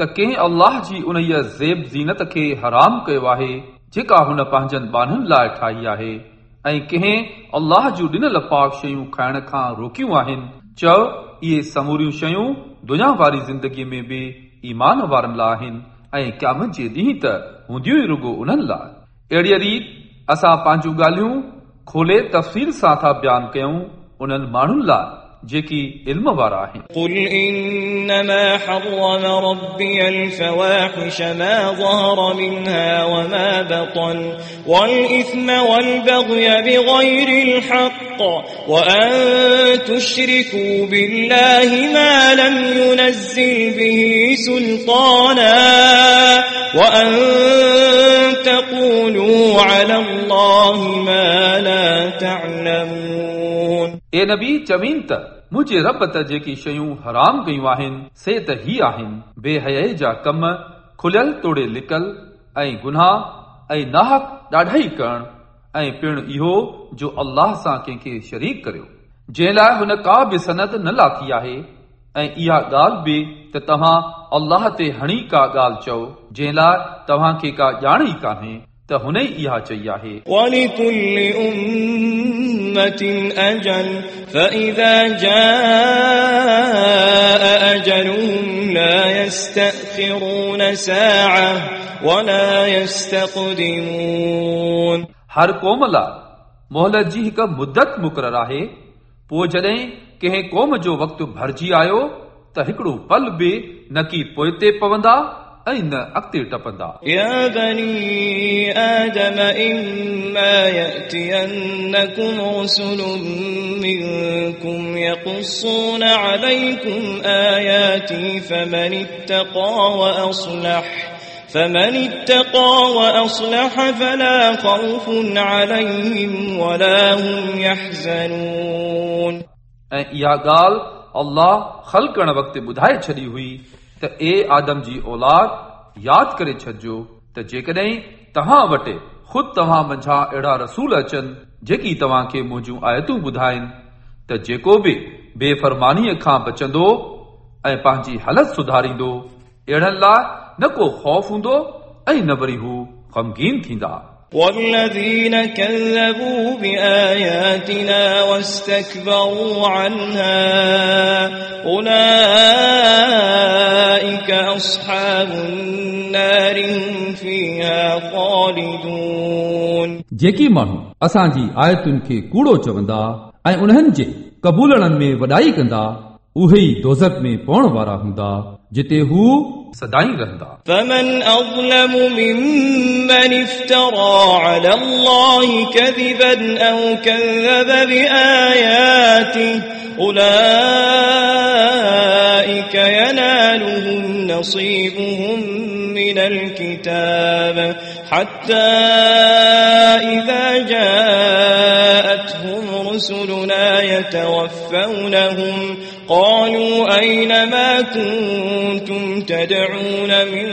ته ڪنهن الله جي ان زيب زينت کي حرام ڪيو آهي جيڪا هن پنهنجن ٻانن لاءِ ٺاهي آهي ۽ ڪنهن الله جون ڏنل پاڪ شيون کائڻ کان روڪيون آهن چئو اهي سموريون شيون دنيا واري زندگيءَ ۾ به ايمان وارن لاءِ آهن ۽ قيامت جي ڏينهن ته هونديون ئي رڳو انهن لاءِ اهڙيءَ ريت اسان پنهنجون ڳالهيون کولي تفصيل سان ٿا بيان ڪيون انهن ماڻهن لاءِ जेकी इल्म वारा आहिनि قل إنما حرم ربي الفواحش ما ظهر منها وما بطن والإثم والبغي بغير الحق وأن تشركوا بالله ما لم ينزل به سلطانا وأن تقولوا على الله ما لا تعلمون ए नबी चवीन त मुंहिंजे रब त जेकी शयूं हराम कयूं आहिनि से त ही आहिनि बेहयाई जा कम खुलियल तोड़े लिकल ऐं गुनाह ऐं नाहक ॾाढाई करणु ऐं पिणु इहो जो अलाह सां कंहिंखे शरीक करियो जंहिं लाइ हुन का बि सनत न लाथी आहे ऐं इहा ॻाल्हि बि त तव्हां अलाह ते हणी का ॻाल्हि चओ जंहिं लाइ तव्हांखे का ॼाण ई कान्हे त हुन ई इहा चई आहे أمة أجل فإذا جاء أجلهم لا يستأخرون ساعة ولا يستقدمون हर क़ौम लाइ मोहलत जी हिकु मुदत मुक़ररु आहे पोइ जॾहिं कंहिं क़ौम जो वक़्तु भरिजी आयो त हिकिड़ो पल बि न की पोइ ते पवंदा ऐं न अॻिते टपंदा يا بني آدم إما يأتينكم رسل منكم يقصون عليكم آياتي فمن اتقى وأصلح فمن اتقى وأصلح فلا خوف عليهم ولا هم يحزنون ऐं इहा ॻाल्हि अल्लाह ख़ल करण वक़्तु ॿुधाए छॾी हुई त ए आदम जी औलाद यादि करे छॾिजो त जेकॾहिं तव्हां वटि ख़ुदि तव्हां मंझां अहिड़ा रसूल अचनि जेकी तव्हांखे मुंहिंजूं आयतूं ॿुधाइनि त जेको बि बेफ़रमानीअ खां बचंदो ऐं पंहिंजी हालत सुधारींदो अहिड़नि लाइ न को ख़ौफ़ हूंदो ऐं न वरी हू ग़मगीन थींदा والذين كذبوا بآياتنا واستكبروا عنها أولئك أصحاب النار هم فيها خالدون जेकी माण्हू असांजी आयतुनि खे कूड़ो चवंदा ऐं उन्हनि जे क़बूलनि में वॾाई कंदा उहे ई दोज़त में पवण वारा हूंदा जिते हू सदाई रहंदा فمن أظلم ممن افترى على الله كذبا أو كذب بآياته أولئك نصيبهم من الكتاب حتى إذا جاءتهم رسلنا يتوفونهم قالوا أين ما كنتم تدعون من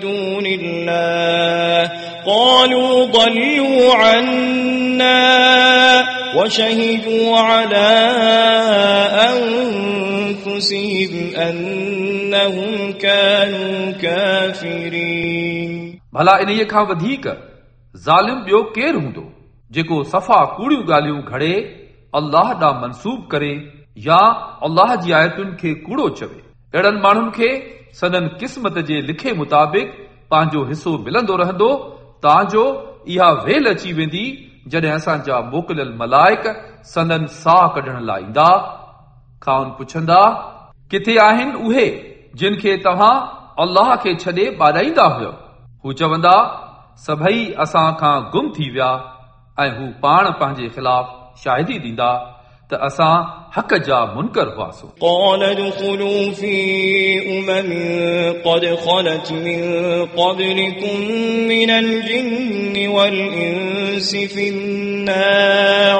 دون الله قالوا ضلوا عنا وشهدوا على أنفسهم أنهم كانوا كافرين भला इन्हीअ खां वधीक ज़ालिम ॿियो केरु हूंदो जेको सफ़ा कूड़ियूं ॻाल्हियूं घड़े अल्लाह ॾांहुं मनसूब करे या अल्लाह जी आयतुनि खे कूड़ो चवे अहिड़नि माण्हुनि खे सदन क़िस्मत जे लिखे मुताबिक़ पंहिंजो हिसो मिलंदो रहंदो तांजो इहा वेल अची वेंदी जॾहिं असांजा मोकिलियल मलाइक सदन साह कढण लाइ ईंदा खान पुछंदा किथे आहिनि उहे जिन खे तव्हां अल्लाह खे छॾे ॿाराईंदा हुयो हू चवंदा सभई असां खां गुम थी विया ऐं हू पाण पंहिंजे ख़िलाफ़ शाहिदी ॾींदा त असां हक़ जा मुनकर हुआसीं قال ادخلوا في أمم قد خلت من قبلكم من الجن والإنس في النار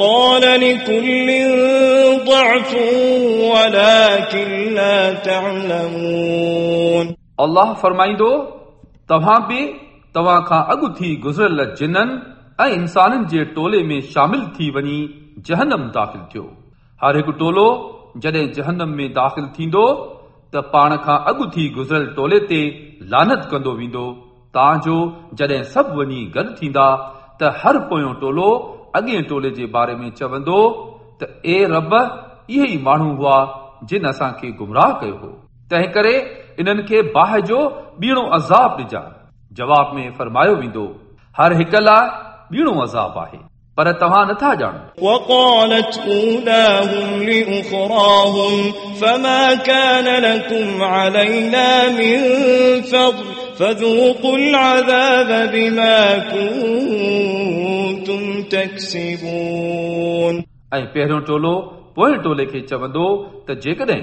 قال لكل ضعف ولكن لا تعلمون अल्लाह फरमाईंदो तव्हां बि तव्हां खां अॻु थी गुज़िरियल जिन्हनि ऐं इंसाननि जे टोले में शामिल थी वञी जहनम दाख़िल थियो हर हिकु टोलो जॾहिं जहनम में दाख़िल थींदो त पाण खां अॻु थी गुज़िरियल टोले ते लानत कंदो वेंदो तव्हांजो जॾहिं सभु वञी गॾु थींदा त हर पोयों टोलो अॻिए टोले जे बारे में चवंदो त ए रब इहे ई माण्हू हुआ जिन असांखे गुमराह कयो हो तंहिं करे इन्हनि खे बाहि जो ॿीणो अज़ाब ॾिजां जवाब में फरमायो वेंदो हर हिक लाइ ॿीणो अज़ाब आहे पर तव्हां नथा ॼाणो وقالت أولاهم لأخراهم فما كان لكم علينا من فضل فذوقوا العذاب بما كنتم تكسبون ۽ پهريون ٽولو پوئين ٽولي کي چوندو ته جيڪڏهن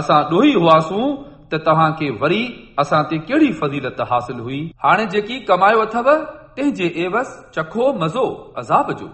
اسان ڏوهي هئاسون ته توهان کي وري اسان تي ڪهڙي فضيلت حاصل هئي؟ هاڻي جيڪي ڪمايو اٿو تنهن جي ايوس چکو مزو عذاب جو